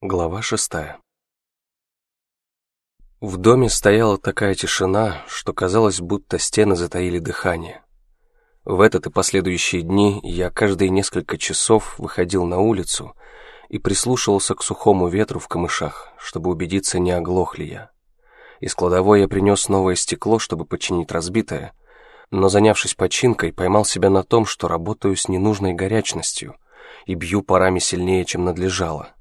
Глава шестая В доме стояла такая тишина, что казалось, будто стены затаили дыхание. В этот и последующие дни я каждые несколько часов выходил на улицу и прислушивался к сухому ветру в камышах, чтобы убедиться, не оглох ли я. Из кладовой я принес новое стекло, чтобы починить разбитое, но, занявшись починкой, поймал себя на том, что работаю с ненужной горячностью и бью парами сильнее, чем надлежало.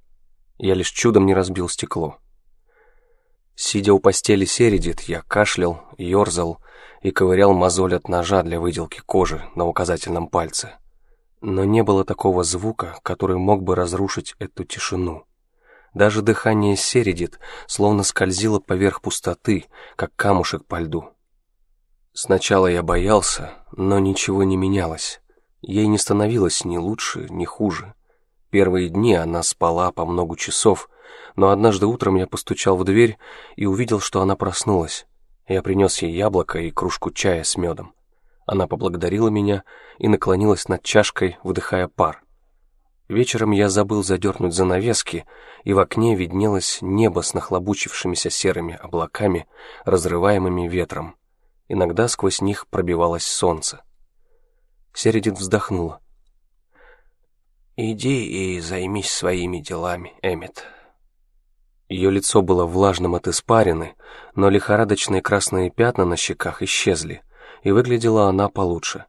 Я лишь чудом не разбил стекло. Сидя у постели Середит, я кашлял, ерзал и ковырял мозоль от ножа для выделки кожи на указательном пальце. Но не было такого звука, который мог бы разрушить эту тишину. Даже дыхание Середит словно скользило поверх пустоты, как камушек по льду. Сначала я боялся, но ничего не менялось. Ей не становилось ни лучше, ни хуже. Первые дни она спала по много часов, но однажды утром я постучал в дверь и увидел, что она проснулась. Я принес ей яблоко и кружку чая с медом. Она поблагодарила меня и наклонилась над чашкой, выдыхая пар. Вечером я забыл задернуть занавески, и в окне виднелось небо с нахлобучившимися серыми облаками, разрываемыми ветром. Иногда сквозь них пробивалось солнце. Середит вздохнула. «Иди и займись своими делами, Эммет». Ее лицо было влажным от испарины, но лихорадочные красные пятна на щеках исчезли, и выглядела она получше.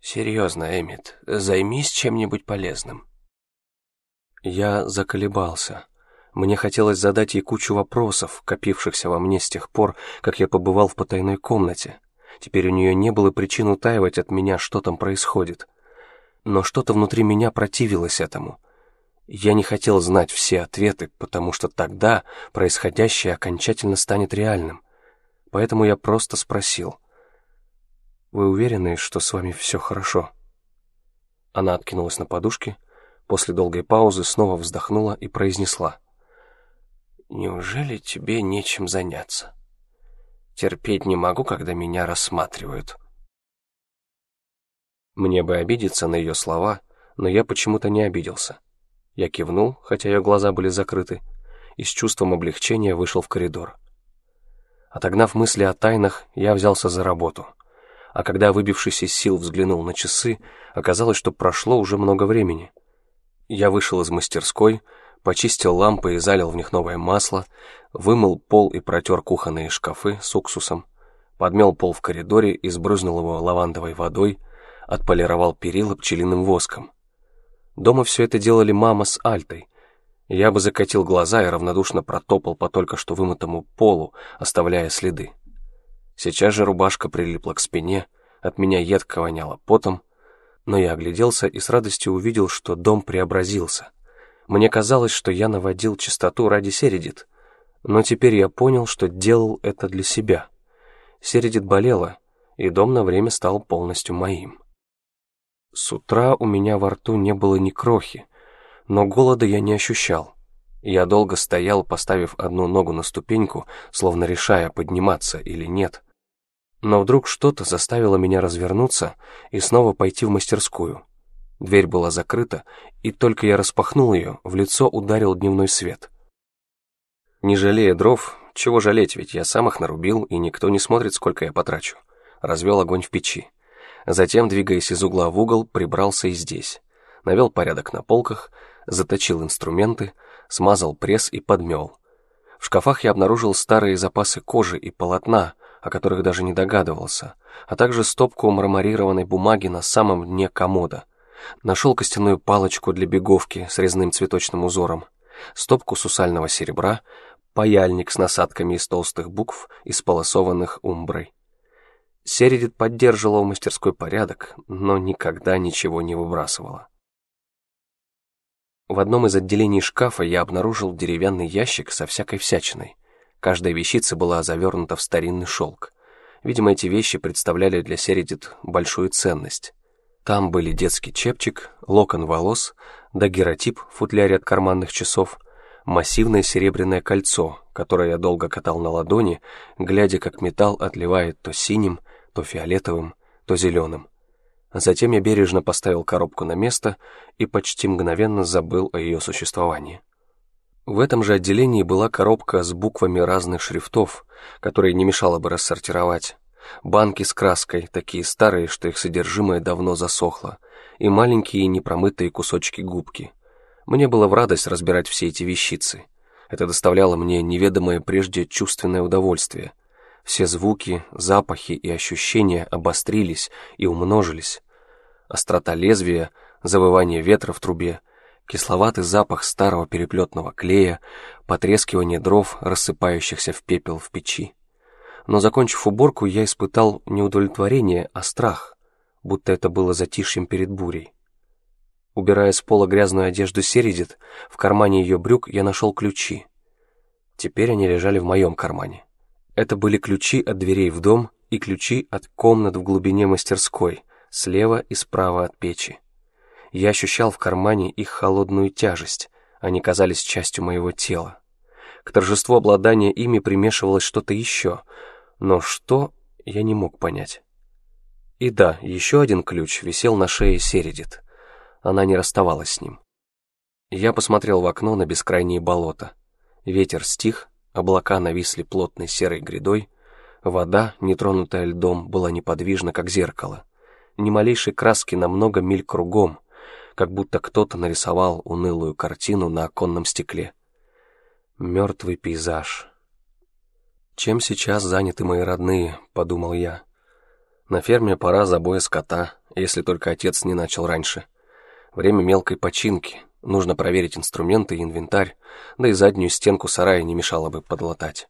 «Серьезно, Эммет, займись чем-нибудь полезным». Я заколебался. Мне хотелось задать ей кучу вопросов, копившихся во мне с тех пор, как я побывал в потайной комнате. Теперь у нее не было причин утаивать от меня, что там происходит но что-то внутри меня противилось этому. Я не хотел знать все ответы, потому что тогда происходящее окончательно станет реальным. Поэтому я просто спросил. «Вы уверены, что с вами все хорошо?» Она откинулась на подушке, после долгой паузы снова вздохнула и произнесла. «Неужели тебе нечем заняться? Терпеть не могу, когда меня рассматривают». Мне бы обидеться на ее слова, но я почему-то не обиделся. Я кивнул, хотя ее глаза были закрыты, и с чувством облегчения вышел в коридор. Отогнав мысли о тайнах, я взялся за работу. А когда, выбившись из сил, взглянул на часы, оказалось, что прошло уже много времени. Я вышел из мастерской, почистил лампы и залил в них новое масло, вымыл пол и протер кухонные шкафы с уксусом, подмел пол в коридоре и сбрызнул его лавандовой водой, отполировал перила пчелиным воском. Дома все это делали мама с Альтой. Я бы закатил глаза и равнодушно протопал по только что вымытому полу, оставляя следы. Сейчас же рубашка прилипла к спине, от меня едко воняло потом, но я огляделся и с радостью увидел, что дом преобразился. Мне казалось, что я наводил чистоту ради Середит, но теперь я понял, что делал это для себя. Середит болела, и дом на время стал полностью моим. С утра у меня во рту не было ни крохи, но голода я не ощущал. Я долго стоял, поставив одну ногу на ступеньку, словно решая, подниматься или нет. Но вдруг что-то заставило меня развернуться и снова пойти в мастерскую. Дверь была закрыта, и только я распахнул ее, в лицо ударил дневной свет. Не жалея дров, чего жалеть, ведь я сам их нарубил, и никто не смотрит, сколько я потрачу. Развел огонь в печи. Затем, двигаясь из угла в угол, прибрался и здесь. Навел порядок на полках, заточил инструменты, смазал пресс и подмел. В шкафах я обнаружил старые запасы кожи и полотна, о которых даже не догадывался, а также стопку марморированной бумаги на самом дне комода. Нашел костяную палочку для беговки с резным цветочным узором, стопку сусального серебра, паяльник с насадками из толстых букв, исполосованных умброй. Середит поддерживала в мастерской порядок, но никогда ничего не выбрасывала. В одном из отделений шкафа я обнаружил деревянный ящик со всякой всячиной. Каждая вещица была завернута в старинный шелк. Видимо, эти вещи представляли для Середит большую ценность. Там были детский чепчик, локон волос, дагеротип в футляре от карманных часов, массивное серебряное кольцо, которое я долго катал на ладони, глядя, как металл отливает то синим, то фиолетовым, то зеленым. Затем я бережно поставил коробку на место и почти мгновенно забыл о ее существовании. В этом же отделении была коробка с буквами разных шрифтов, которые не мешало бы рассортировать. Банки с краской, такие старые, что их содержимое давно засохло, и маленькие непромытые кусочки губки. Мне было в радость разбирать все эти вещицы. Это доставляло мне неведомое прежде чувственное удовольствие. Все звуки, запахи и ощущения обострились и умножились. Острота лезвия, завывание ветра в трубе, кисловатый запах старого переплетного клея, потрескивание дров, рассыпающихся в пепел в печи но, закончив уборку, я испытал не удовлетворение, а страх, будто это было затишьем перед бурей. Убирая с пола грязную одежду Середит, в кармане ее брюк я нашел ключи. Теперь они лежали в моем кармане. Это были ключи от дверей в дом и ключи от комнат в глубине мастерской, слева и справа от печи. Я ощущал в кармане их холодную тяжесть, они казались частью моего тела. К торжеству обладания ими примешивалось что-то еще — но что, я не мог понять. И да, еще один ключ висел на шее Середит. Она не расставалась с ним. Я посмотрел в окно на бескрайние болота. Ветер стих, облака нависли плотной серой грядой, вода, нетронутая льдом, была неподвижна, как зеркало. Ни малейшей краски на много миль кругом, как будто кто-то нарисовал унылую картину на оконном стекле. Мертвый пейзаж, «Чем сейчас заняты мои родные?» — подумал я. «На ферме пора забоя скота, если только отец не начал раньше. Время мелкой починки, нужно проверить инструменты и инвентарь, да и заднюю стенку сарая не мешало бы подлатать.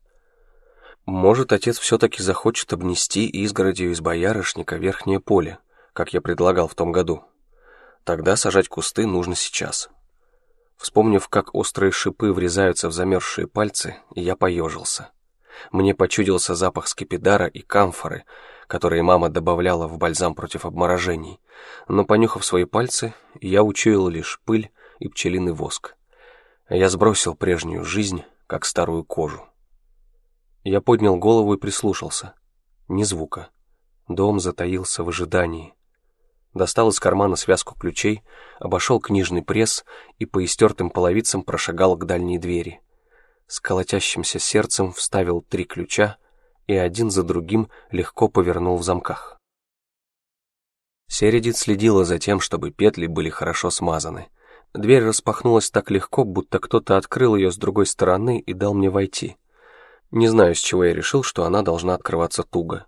Может, отец все-таки захочет обнести изгородью из боярышника верхнее поле, как я предлагал в том году. Тогда сажать кусты нужно сейчас». Вспомнив, как острые шипы врезаются в замерзшие пальцы, я поежился. Мне почудился запах скипидара и камфоры, которые мама добавляла в бальзам против обморожений, но, понюхав свои пальцы, я учуял лишь пыль и пчелиный воск. Я сбросил прежнюю жизнь, как старую кожу. Я поднял голову и прислушался. Ни звука. Дом затаился в ожидании. Достал из кармана связку ключей, обошел книжный пресс и по истертым половицам прошагал к дальней двери с колотящимся сердцем вставил три ключа и один за другим легко повернул в замках. Середит следила за тем, чтобы петли были хорошо смазаны. Дверь распахнулась так легко, будто кто-то открыл ее с другой стороны и дал мне войти. Не знаю, с чего я решил, что она должна открываться туго.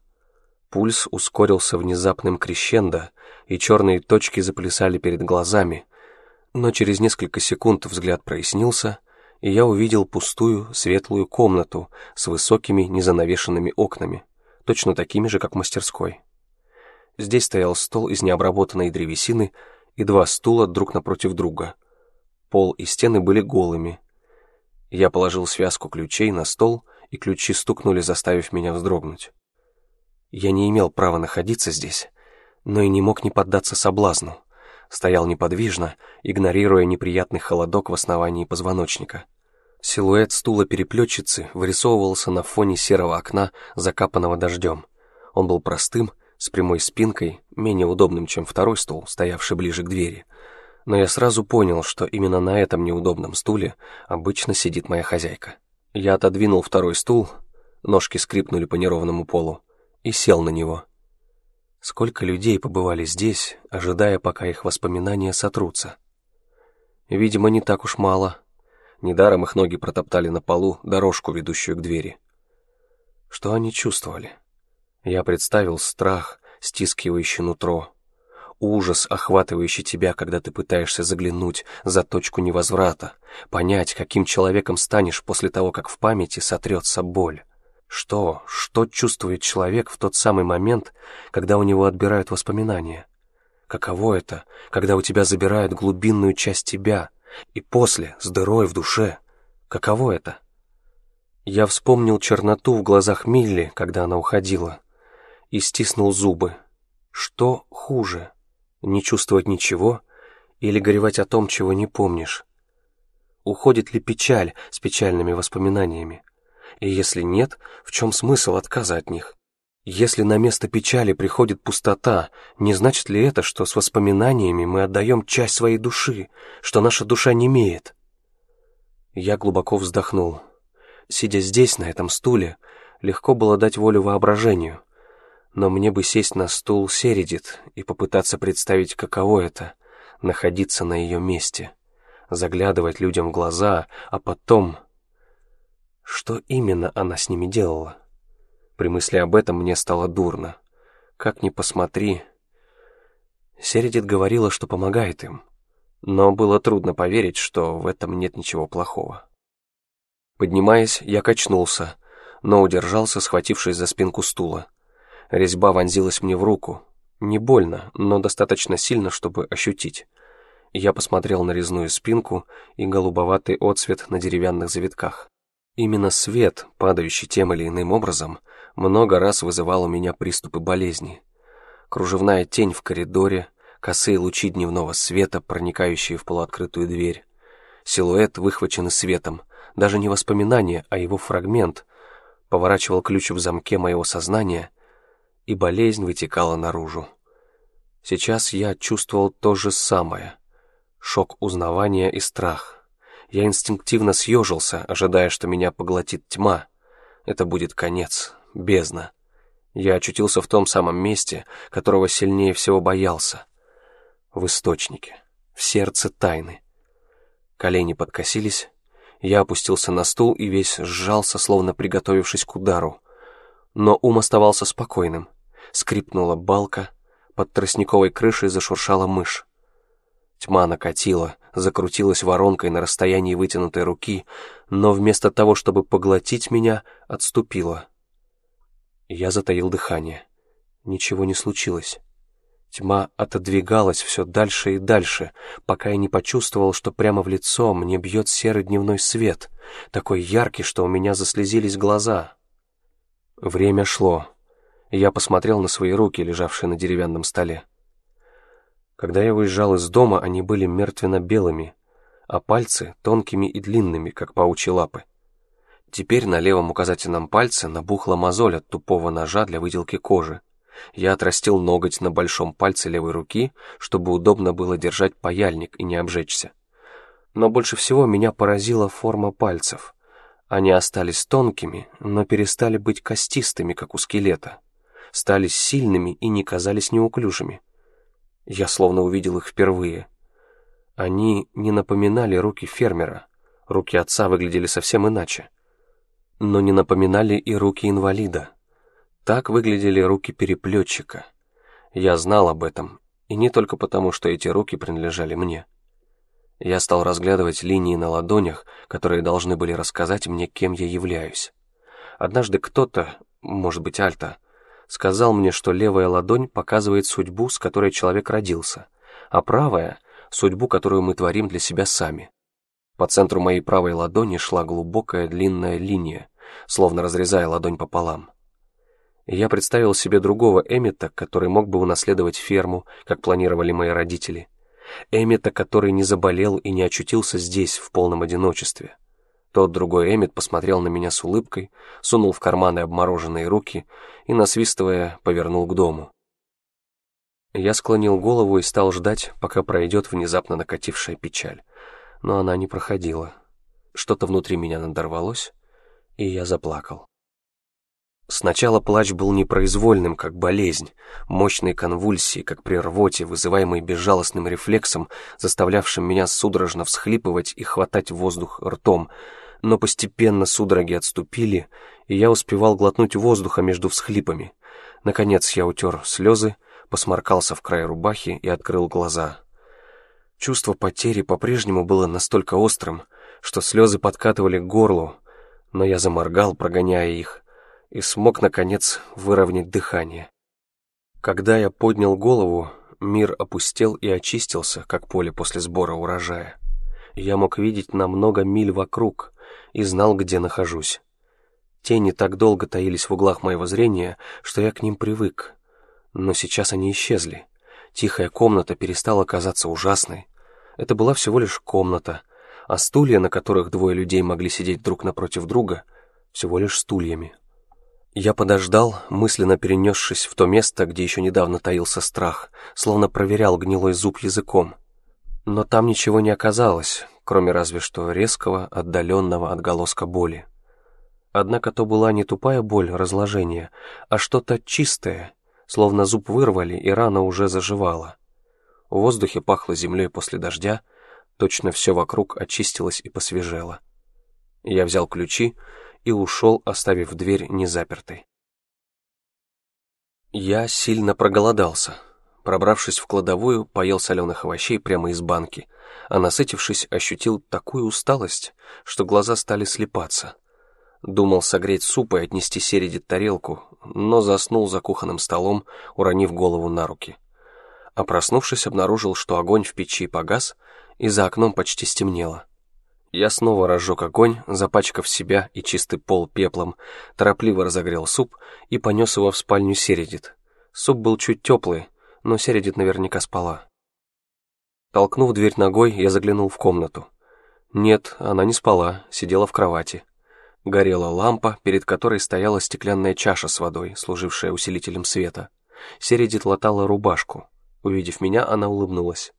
Пульс ускорился внезапным крещендо, и черные точки заплясали перед глазами, но через несколько секунд взгляд прояснился — и я увидел пустую, светлую комнату с высокими незанавешенными окнами, точно такими же, как в мастерской. Здесь стоял стол из необработанной древесины и два стула друг напротив друга. Пол и стены были голыми. Я положил связку ключей на стол, и ключи стукнули, заставив меня вздрогнуть. Я не имел права находиться здесь, но и не мог не поддаться соблазну стоял неподвижно, игнорируя неприятный холодок в основании позвоночника. Силуэт стула переплетчицы вырисовывался на фоне серого окна, закапанного дождем. Он был простым, с прямой спинкой, менее удобным, чем второй стул, стоявший ближе к двери. Но я сразу понял, что именно на этом неудобном стуле обычно сидит моя хозяйка. Я отодвинул второй стул, ножки скрипнули по неровному полу, и сел на него. Сколько людей побывали здесь, ожидая, пока их воспоминания сотрутся. Видимо, не так уж мало. Недаром их ноги протоптали на полу дорожку, ведущую к двери. Что они чувствовали? Я представил страх, стискивающий нутро, ужас, охватывающий тебя, когда ты пытаешься заглянуть за точку невозврата, понять, каким человеком станешь после того, как в памяти сотрется боль. Что, что чувствует человек в тот самый момент, когда у него отбирают воспоминания? Каково это, когда у тебя забирают глубинную часть тебя, и после, с дырой в душе? Каково это? Я вспомнил черноту в глазах Милли, когда она уходила, и стиснул зубы. Что хуже, не чувствовать ничего или горевать о том, чего не помнишь? Уходит ли печаль с печальными воспоминаниями? И если нет, в чем смысл отказа от них? Если на место печали приходит пустота, не значит ли это, что с воспоминаниями мы отдаем часть своей души, что наша душа не имеет? Я глубоко вздохнул. Сидя здесь, на этом стуле, легко было дать волю воображению. Но мне бы сесть на стул Середит и попытаться представить, каково это — находиться на ее месте, заглядывать людям в глаза, а потом... Что именно она с ними делала? При мысли об этом мне стало дурно. Как ни посмотри... Середит говорила, что помогает им, но было трудно поверить, что в этом нет ничего плохого. Поднимаясь, я качнулся, но удержался, схватившись за спинку стула. Резьба вонзилась мне в руку. Не больно, но достаточно сильно, чтобы ощутить. Я посмотрел на резную спинку и голубоватый отсвет на деревянных завитках. Именно свет, падающий тем или иным образом, много раз вызывал у меня приступы болезни. Кружевная тень в коридоре, косые лучи дневного света, проникающие в полуоткрытую дверь. Силуэт, выхваченный светом, даже не воспоминание, а его фрагмент, поворачивал ключ в замке моего сознания, и болезнь вытекала наружу. Сейчас я чувствовал то же самое. Шок узнавания и страх. Я инстинктивно съежился, ожидая, что меня поглотит тьма. Это будет конец, бездна. Я очутился в том самом месте, которого сильнее всего боялся. В источнике, в сердце тайны. Колени подкосились, я опустился на стул и весь сжался, словно приготовившись к удару. Но ум оставался спокойным. Скрипнула балка, под тростниковой крышей зашуршала мышь. Тьма накатила, закрутилась воронкой на расстоянии вытянутой руки, но вместо того, чтобы поглотить меня, отступила. Я затаил дыхание. Ничего не случилось. Тьма отодвигалась все дальше и дальше, пока я не почувствовал, что прямо в лицо мне бьет серый дневной свет, такой яркий, что у меня заслезились глаза. Время шло. Я посмотрел на свои руки, лежавшие на деревянном столе. Когда я выезжал из дома, они были мертвенно-белыми, а пальцы — тонкими и длинными, как паучьи лапы. Теперь на левом указательном пальце набухла мозоль от тупого ножа для выделки кожи. Я отрастил ноготь на большом пальце левой руки, чтобы удобно было держать паяльник и не обжечься. Но больше всего меня поразила форма пальцев. Они остались тонкими, но перестали быть костистыми, как у скелета. Стали сильными и не казались неуклюжими. Я словно увидел их впервые. Они не напоминали руки фермера. Руки отца выглядели совсем иначе. Но не напоминали и руки инвалида. Так выглядели руки переплетчика. Я знал об этом, и не только потому, что эти руки принадлежали мне. Я стал разглядывать линии на ладонях, которые должны были рассказать мне, кем я являюсь. Однажды кто-то, может быть, Альта, сказал мне, что левая ладонь показывает судьбу, с которой человек родился, а правая — судьбу, которую мы творим для себя сами. По центру моей правой ладони шла глубокая длинная линия, словно разрезая ладонь пополам я представил себе другого Эмита, который мог бы унаследовать ферму, как планировали мои родители. Эмита, который не заболел и не очутился здесь, в полном одиночестве. Тот другой Эмит посмотрел на меня с улыбкой, сунул в карманы обмороженные руки и, насвистывая, повернул к дому. Я склонил голову и стал ждать, пока пройдет внезапно накатившая печаль. Но она не проходила. Что-то внутри меня надорвалось, и я заплакал. Сначала плач был непроизвольным, как болезнь, мощные конвульсии, как при рвоте, вызываемые безжалостным рефлексом, заставлявшим меня судорожно всхлипывать и хватать воздух ртом. Но постепенно судороги отступили, и я успевал глотнуть воздуха между всхлипами. Наконец я утер слезы, посморкался в край рубахи и открыл глаза. Чувство потери по-прежнему было настолько острым, что слезы подкатывали к горлу, но я заморгал, прогоняя их, и смог, наконец, выровнять дыхание. Когда я поднял голову, мир опустел и очистился, как поле после сбора урожая. Я мог видеть на много миль вокруг и знал, где нахожусь. Тени так долго таились в углах моего зрения, что я к ним привык. Но сейчас они исчезли. Тихая комната перестала казаться ужасной. Это была всего лишь комната, а стулья, на которых двое людей могли сидеть друг напротив друга, всего лишь стульями. Я подождал, мысленно перенесшись в то место, где еще недавно таился страх, словно проверял гнилой зуб языком. Но там ничего не оказалось, кроме разве что резкого, отдаленного отголоска боли. Однако то была не тупая боль разложения, а что-то чистое, словно зуб вырвали, и рана уже заживала. В воздухе пахло землей после дождя, точно все вокруг очистилось и посвежело. Я взял ключи и ушел, оставив дверь незапертой. Я сильно проголодался. Пробравшись в кладовую, поел соленых овощей прямо из банки, а насытившись, ощутил такую усталость, что глаза стали слепаться. Думал согреть суп и отнести Середит тарелку, но заснул за кухонным столом, уронив голову на руки. А проснувшись, обнаружил, что огонь в печи погас, и за окном почти стемнело. Я снова разжег огонь, запачкав себя и чистый пол пеплом, торопливо разогрел суп и понес его в спальню Середит. Суп был чуть теплый, но Середит наверняка спала. Толкнув дверь ногой, я заглянул в комнату. Нет, она не спала, сидела в кровати. Горела лампа, перед которой стояла стеклянная чаша с водой, служившая усилителем света. Середит латала рубашку. Увидев меня, она улыбнулась.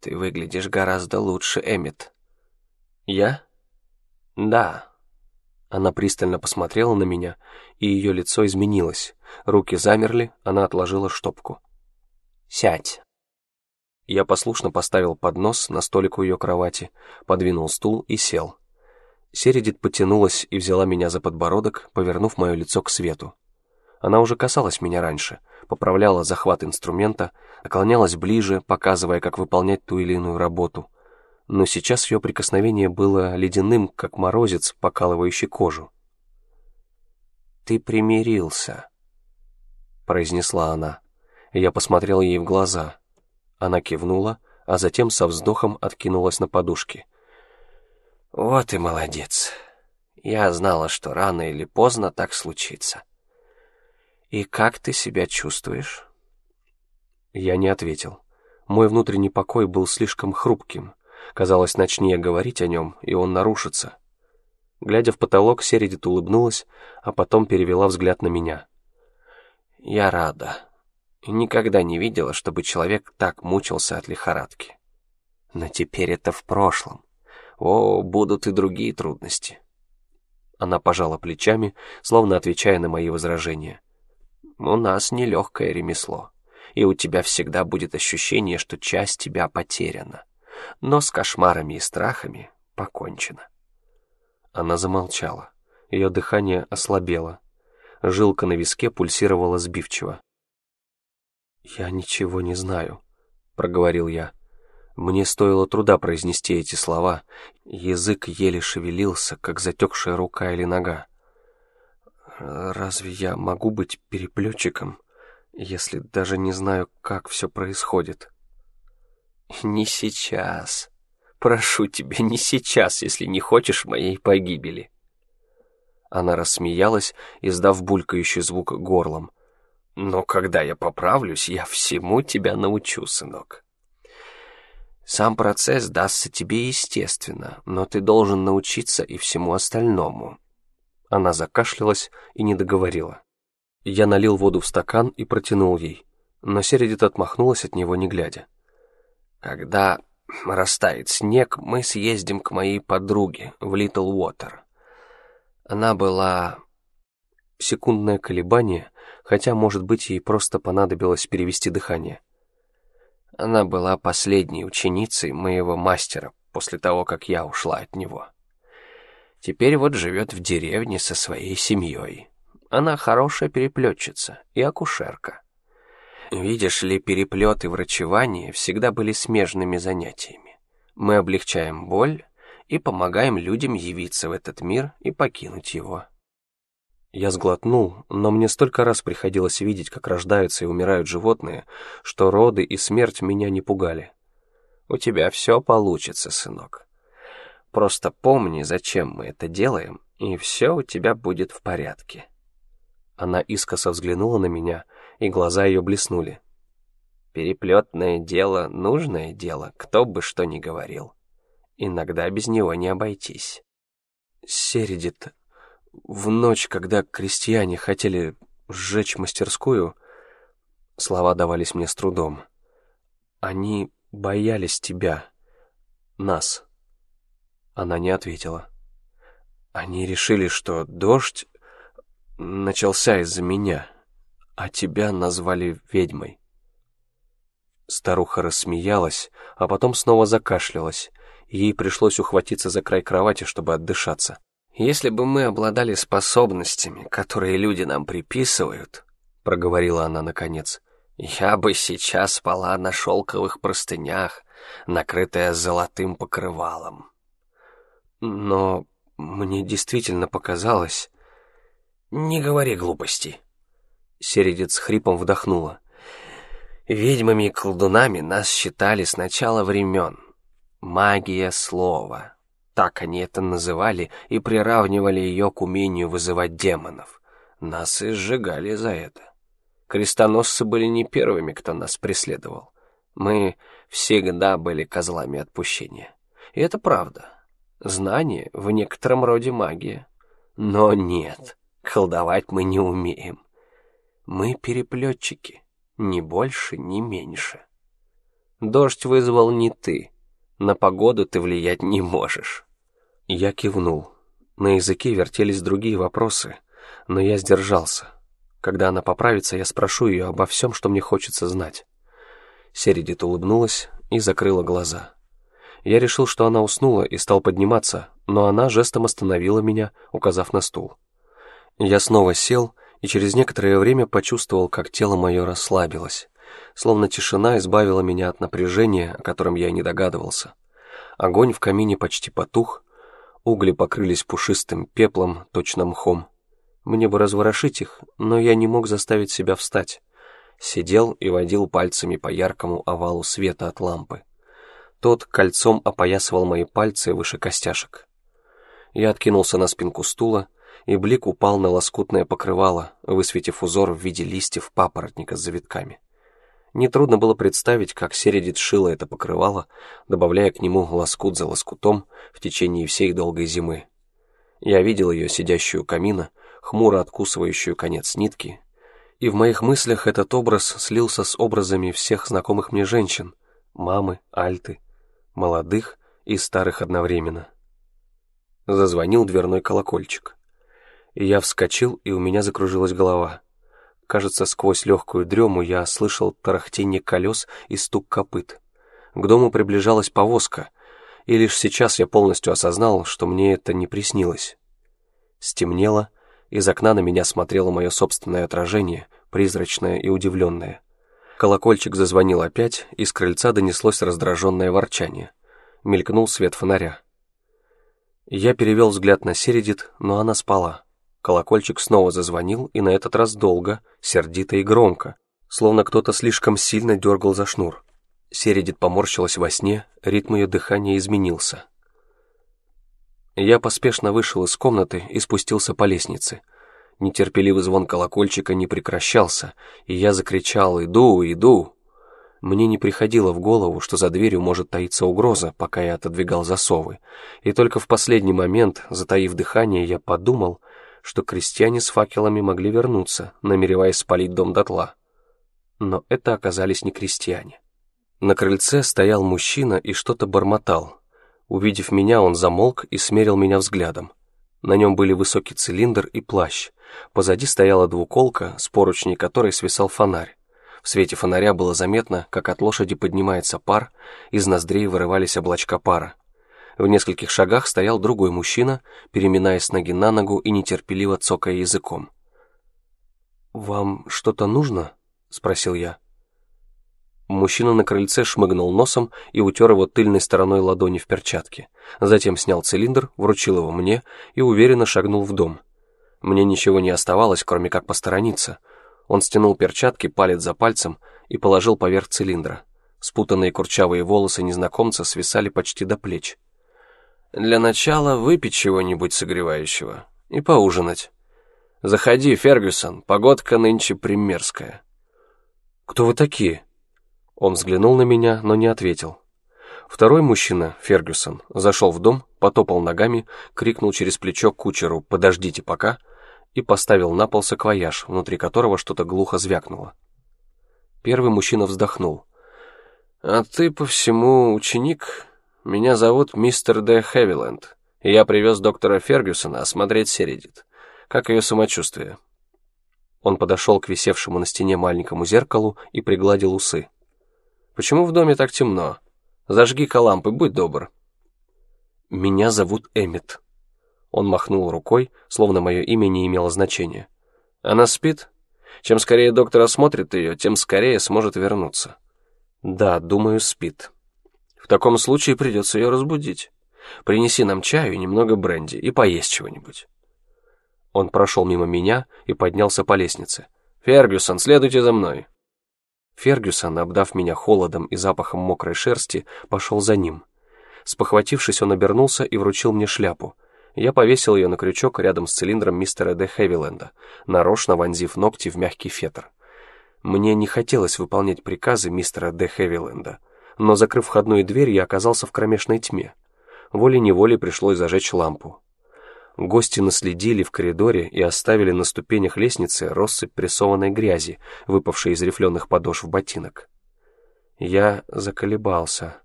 «Ты выглядишь гораздо лучше, Эммет». «Я?» «Да». Она пристально посмотрела на меня, и ее лицо изменилось. Руки замерли, она отложила штопку. «Сядь». Я послушно поставил поднос на столик у ее кровати, подвинул стул и сел. Середит потянулась и взяла меня за подбородок, повернув мое лицо к свету. Она уже касалась меня раньше, поправляла захват инструмента, наклонялась ближе, показывая, как выполнять ту или иную работу. Но сейчас ее прикосновение было ледяным, как морозец, покалывающий кожу. «Ты примирился», — произнесла она. Я посмотрел ей в глаза. Она кивнула, а затем со вздохом откинулась на подушки — «Вот и молодец. Я знала, что рано или поздно так случится. И как ты себя чувствуешь?» Я не ответил. Мой внутренний покой был слишком хрупким. Казалось, начни я говорить о нем, и он нарушится. Глядя в потолок, Середит улыбнулась, а потом перевела взгляд на меня. «Я рада. Никогда не видела, чтобы человек так мучился от лихорадки. Но теперь это в прошлом. О, будут и другие трудности. Она пожала плечами, словно отвечая на мои возражения. У нас нелегкое ремесло, и у тебя всегда будет ощущение, что часть тебя потеряна. Но с кошмарами и страхами покончено. Она замолчала. Ее дыхание ослабело. Жилка на виске пульсировала сбивчиво. «Я ничего не знаю», — проговорил я. Мне стоило труда произнести эти слова. Язык еле шевелился, как затекшая рука или нога. Разве я могу быть переплетчиком, если даже не знаю, как все происходит? Не сейчас. Прошу тебя, не сейчас, если не хочешь моей погибели. Она рассмеялась, издав булькающий звук горлом. Но когда я поправлюсь, я всему тебя научу, сынок. Сам процесс дастся тебе естественно, но ты должен научиться и всему остальному». Она закашлялась и не договорила. Я налил воду в стакан и протянул ей, но Середит отмахнулась от него, не глядя. «Когда растает снег, мы съездим к моей подруге в Литл Уотер. Она была...» Секундное колебание, хотя, может быть, ей просто понадобилось перевести дыхание. Она была последней ученицей моего мастера после того, как я ушла от него. Теперь вот живет в деревне со своей семьей. Она хорошая переплетчица и акушерка. Видишь ли, переплет и врачевание всегда были смежными занятиями. Мы облегчаем боль и помогаем людям явиться в этот мир и покинуть его. Я сглотнул, но мне столько раз приходилось видеть, как рождаются и умирают животные, что роды и смерть меня не пугали. «У тебя все получится, сынок. Просто помни, зачем мы это делаем, и все у тебя будет в порядке». Она искоса взглянула на меня, и глаза ее блеснули. «Переплетное дело — нужное дело, кто бы что ни говорил. Иногда без него не обойтись». «Середит, в ночь, когда крестьяне хотели сжечь мастерскую, слова давались мне с трудом. Они боялись тебя, нас. Она не ответила. Они решили, что дождь начался из-за меня, а тебя назвали ведьмой. Старуха рассмеялась, а потом снова закашлялась. Ей пришлось ухватиться за край кровати, чтобы отдышаться. «Если бы мы обладали способностями, которые люди нам приписывают», — проговорила она наконец, — «я бы сейчас спала на шелковых простынях, накрытая золотым покрывалом». Но мне действительно показалось... «Не говори глупости», — Середец хрипом вдохнула. Ведьмами и колдунами нас считали с начала времен. Магия слова. Так они это называли и приравнивали ее к умению вызывать демонов. Нас и сжигали за это. Крестоносцы были не первыми, кто нас преследовал. Мы всегда были козлами отпущения. И это правда. Знание в некотором роде магия. Но нет, колдовать мы не умеем. Мы переплетчики. Ни больше, ни меньше. Дождь вызвал не ты. На погоду ты влиять не можешь. Я кивнул. На языке вертелись другие вопросы, но я сдержался. Когда она поправится, я спрошу ее обо всем, что мне хочется знать. Середит улыбнулась и закрыла глаза. Я решил, что она уснула и стал подниматься, но она жестом остановила меня, указав на стул. Я снова сел и через некоторое время почувствовал, как тело мое расслабилось, словно тишина избавила меня от напряжения, о котором я не догадывался. Огонь в камине почти потух, угли покрылись пушистым пеплом, точно мхом. Мне бы разворошить их, но я не мог заставить себя встать. Сидел и водил пальцами по яркому овалу света от лампы. Тот кольцом опоясывал мои пальцы выше костяшек. Я откинулся на спинку стула, и блик упал на лоскутное покрывало, высветив узор в виде листьев папоротника с завитками. Нетрудно было представить, как Середит шила это покрывало, добавляя к нему лоскут за лоскутом в течение всей долгой зимы. Я видел ее, сидящую у камина, хмуро откусывающую конец нитки, и в моих мыслях этот образ слился с образами всех знакомых мне женщин, мамы, альты, молодых и старых одновременно. Зазвонил дверной колокольчик. Я вскочил, и у меня закружилась голова. Кажется, сквозь легкую дрему я слышал тарахтение колес и стук копыт. К дому приближалась повозка, и лишь сейчас я полностью осознал, что мне это не приснилось. Стемнело, из окна на меня смотрело мое собственное отражение, призрачное и удивленное. Колокольчик зазвонил опять, и с крыльца донеслось раздраженное ворчание. Мелькнул свет фонаря. Я перевел взгляд на Середит, но она спала. Колокольчик снова зазвонил, и на этот раз долго, сердито и громко, словно кто-то слишком сильно дергал за шнур. Середит поморщилась во сне, ритм ее дыхания изменился. Я поспешно вышел из комнаты и спустился по лестнице. Нетерпеливый звон колокольчика не прекращался, и я закричал «Иду, иду!». Мне не приходило в голову, что за дверью может таиться угроза, пока я отодвигал засовы, и только в последний момент, затаив дыхание, я подумал, что крестьяне с факелами могли вернуться, намереваясь спалить дом дотла. Но это оказались не крестьяне. На крыльце стоял мужчина и что-то бормотал. Увидев меня, он замолк и смерил меня взглядом. На нем были высокий цилиндр и плащ. Позади стояла двуколка, с поручней которой свисал фонарь. В свете фонаря было заметно, как от лошади поднимается пар, из ноздрей вырывались облачка пара. В нескольких шагах стоял другой мужчина, переминаясь с ноги на ногу и нетерпеливо цокая языком. «Вам что-то нужно?» — спросил я. Мужчина на крыльце шмыгнул носом и утер его тыльной стороной ладони в перчатке. Затем снял цилиндр, вручил его мне и уверенно шагнул в дом. Мне ничего не оставалось, кроме как посторониться. Он стянул перчатки палец за пальцем и положил поверх цилиндра. Спутанные курчавые волосы незнакомца свисали почти до плеч. Для начала выпить чего-нибудь согревающего и поужинать. Заходи, Фергюсон, погодка нынче примерская. Кто вы такие? Он взглянул на меня, но не ответил. Второй мужчина, Фергюсон, зашел в дом, потопал ногами, крикнул через плечо кучеру «Подождите пока!» и поставил на пол саквояж, внутри которого что-то глухо звякнуло. Первый мужчина вздохнул. «А ты по всему ученик?» Меня зовут мистер Д. Хевиленд, и я привез доктора Фергюсона осмотреть Середит. Как ее самочувствие?» Он подошел к висевшему на стене маленькому зеркалу и пригладил усы. «Почему в доме так темно? Зажги-ка лампы, будь добр». «Меня зовут Эммет». Он махнул рукой, словно мое имя не имело значения. «Она спит? Чем скорее доктор осмотрит ее, тем скорее сможет вернуться». «Да, думаю, спит». «В таком случае придется ее разбудить. Принеси нам чаю и немного бренди, и поесть чего-нибудь». Он прошел мимо меня и поднялся по лестнице. «Фергюсон, следуйте за мной!» Фергюсон, обдав меня холодом и запахом мокрой шерсти, пошел за ним. Спохватившись, он обернулся и вручил мне шляпу. Я повесил ее на крючок рядом с цилиндром мистера Де Хевиленда, нарочно вонзив ногти в мягкий фетр. Мне не хотелось выполнять приказы мистера Де Хевиленда, но, закрыв входную дверь, я оказался в кромешной тьме. Волей-неволей пришлось зажечь лампу. Гости наследили в коридоре и оставили на ступенях лестницы россыпь прессованной грязи, выпавшей из рифленых подошв ботинок. Я заколебался.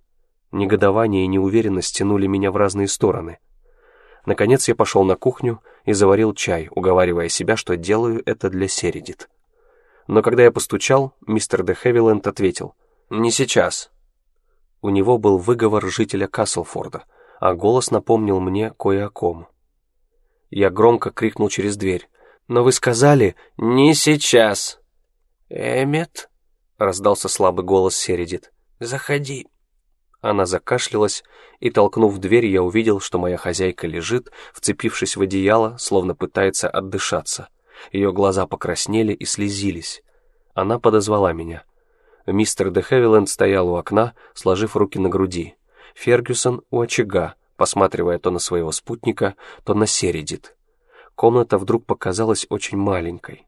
Негодование и неуверенность тянули меня в разные стороны. Наконец я пошел на кухню и заварил чай, уговаривая себя, что делаю это для Середит. Но когда я постучал, мистер де Хевиленд ответил «Не сейчас». У него был выговор жителя Каслфорда, а голос напомнил мне кое о ком. Я громко крикнул через дверь. «Но вы сказали, не сейчас!» «Эммет?» — раздался слабый голос Середит. «Заходи». Она закашлялась, и, толкнув дверь, я увидел, что моя хозяйка лежит, вцепившись в одеяло, словно пытается отдышаться. Ее глаза покраснели и слезились. Она подозвала меня. Мистер де Хевиленд стоял у окна, сложив руки на груди. Фергюсон у очага, посматривая то на своего спутника, то на Середит. Комната вдруг показалась очень маленькой.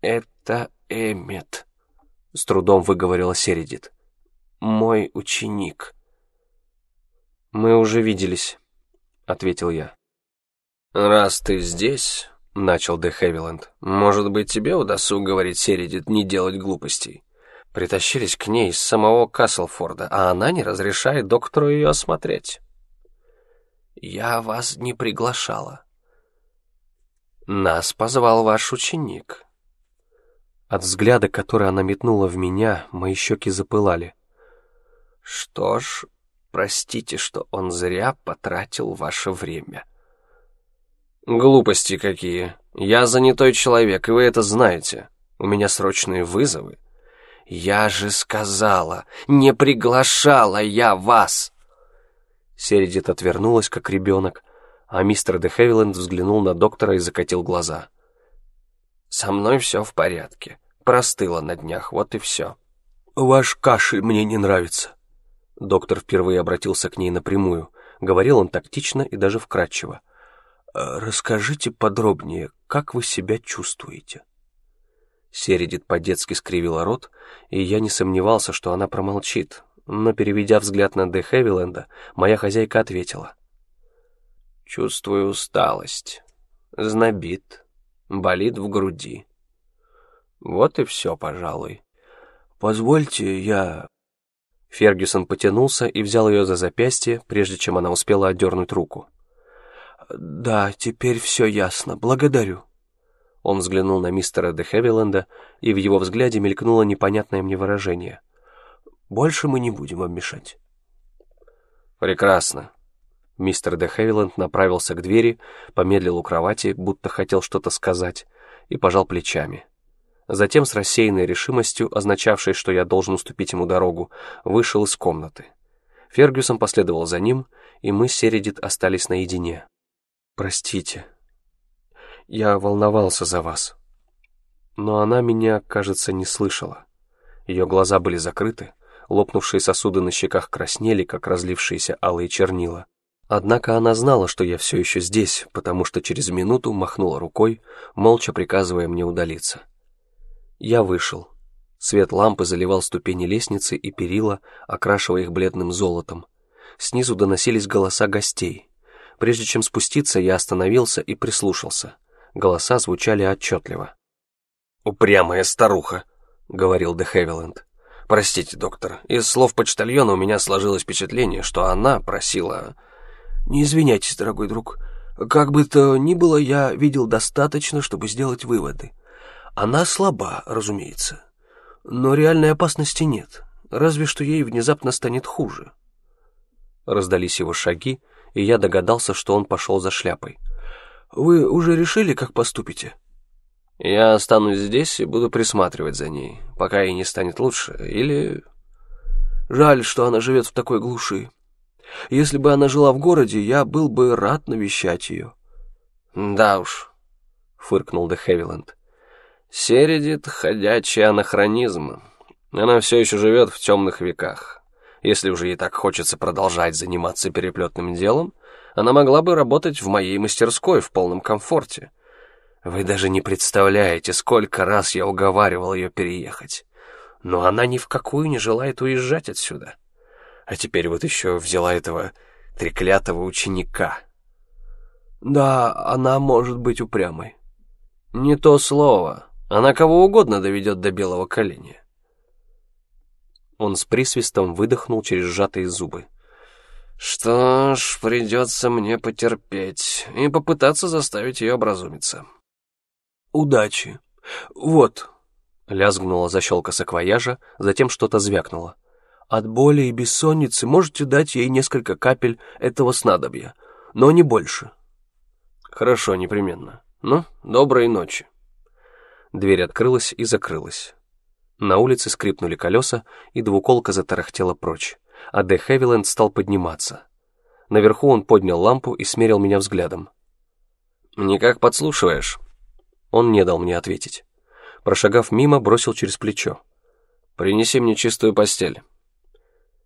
«Это Эммет», — с трудом выговорила Середит мой ученик». «Мы уже виделись», — ответил я. «Раз ты здесь», — начал Де Хевиленд, «может быть, тебе удосуг говорить Середит не делать глупостей. Притащились к ней из самого Каслфорда, а она не разрешает доктору ее осмотреть». «Я вас не приглашала». «Нас позвал ваш ученик». От взгляда, который она метнула в меня, мои щеки запылали. Что ж, простите, что он зря потратил ваше время. Глупости какие. Я занятой человек, и вы это знаете. У меня срочные вызовы. Я же сказала, не приглашала я вас. Середит отвернулась, как ребенок, а мистер де Хевиленд взглянул на доктора и закатил глаза. «Со мной все в порядке. Простыла на днях, вот и все». «Ваш кашель мне не нравится», Доктор впервые обратился к ней напрямую. Говорил он тактично и даже вкратчиво. «Э, «Расскажите подробнее, как вы себя чувствуете?» Середит по-детски скривила рот, и я не сомневался, что она промолчит, но, переведя взгляд на Де Хевиленда, моя хозяйка ответила. «Чувствую усталость, знобит, болит в груди. Вот и все, пожалуй. Позвольте, я Фергюсон потянулся и взял ее за запястье, прежде чем она успела отдернуть руку. «Да, теперь все ясно. Благодарю». Он взглянул на мистера де Хевиленда, и в его взгляде мелькнуло непонятное мне выражение. «Больше мы не будем вам мешать». «Прекрасно». Мистер де Хевиленд направился к двери, помедлил у кровати, будто хотел что-то сказать, и пожал плечами. Затем с рассеянной решимостью, означавшей, что я должен уступить ему дорогу, вышел из комнаты. Фергюсон последовал за ним, и мы с Середит остались наедине. «Простите, я волновался за вас». Но она меня, кажется, не слышала. Ее глаза были закрыты, лопнувшие сосуды на щеках краснели, как разлившиеся алые чернила. Однако она знала, что я все еще здесь, потому что через минуту махнула рукой, молча приказывая мне удалиться. Я вышел. Свет лампы заливал ступени лестницы и перила, окрашивая их бледным золотом. Снизу доносились голоса гостей. Прежде чем спуститься, я остановился и прислушался. Голоса звучали отчетливо. «Упрямая старуха», — говорил Де Хевиленд. Простите, доктор, из слов почтальона у меня сложилось впечатление, что она просила... Не извиняйтесь, дорогой друг. Как бы то ни было, я видел достаточно, чтобы сделать выводы. Она слаба, разумеется. Но реальной опасности нет, разве что ей внезапно станет хуже. Раздались его шаги, и я догадался, что он пошел за шляпой. «Вы уже решили, как поступите?» «Я останусь здесь и буду присматривать за ней, пока ей не станет лучше, или...» «Жаль, что она живет в такой глуши. Если бы она жила в городе, я был бы рад навещать ее». «Да уж», — фыркнул Де Хевиленд. «Середит ходячий анахронизм. Она все еще живет в темных веках. Если уже ей так хочется продолжать заниматься переплетным делом, она могла бы работать в моей мастерской в полном комфорте. Вы даже не представляете, сколько раз я уговаривал ее переехать. Но она ни в какую не желает уезжать отсюда. А теперь вот еще взяла этого треклятого ученика. Да, она может быть упрямой. Не то слово. Она кого угодно доведет до белого коленя. Он с присвистом выдохнул через сжатые зубы. Что ж, придется мне потерпеть и попытаться заставить ее образумиться. Удачи. Вот. Лязгнула защелка саквояжа, затем что-то звякнуло. От боли и бессонницы можете дать ей несколько капель этого снадобья, но не больше. Хорошо, непременно. Ну, доброй ночи. Дверь открылась и закрылась. На улице скрипнули колеса, и двуколка затарахтела прочь, а Де Хевиленд стал подниматься. Наверху он поднял лампу и смерил меня взглядом. «Никак подслушиваешь?» Он не дал мне ответить. Прошагав мимо, бросил через плечо. «Принеси мне чистую постель».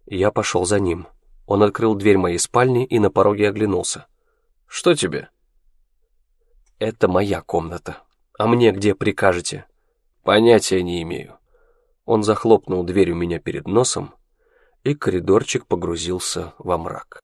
Я пошел за ним. Он открыл дверь моей спальни и на пороге оглянулся. «Что тебе?» «Это моя комната. А мне где прикажете?» «Понятия не имею». Он захлопнул дверь у меня перед носом, и коридорчик погрузился во мрак.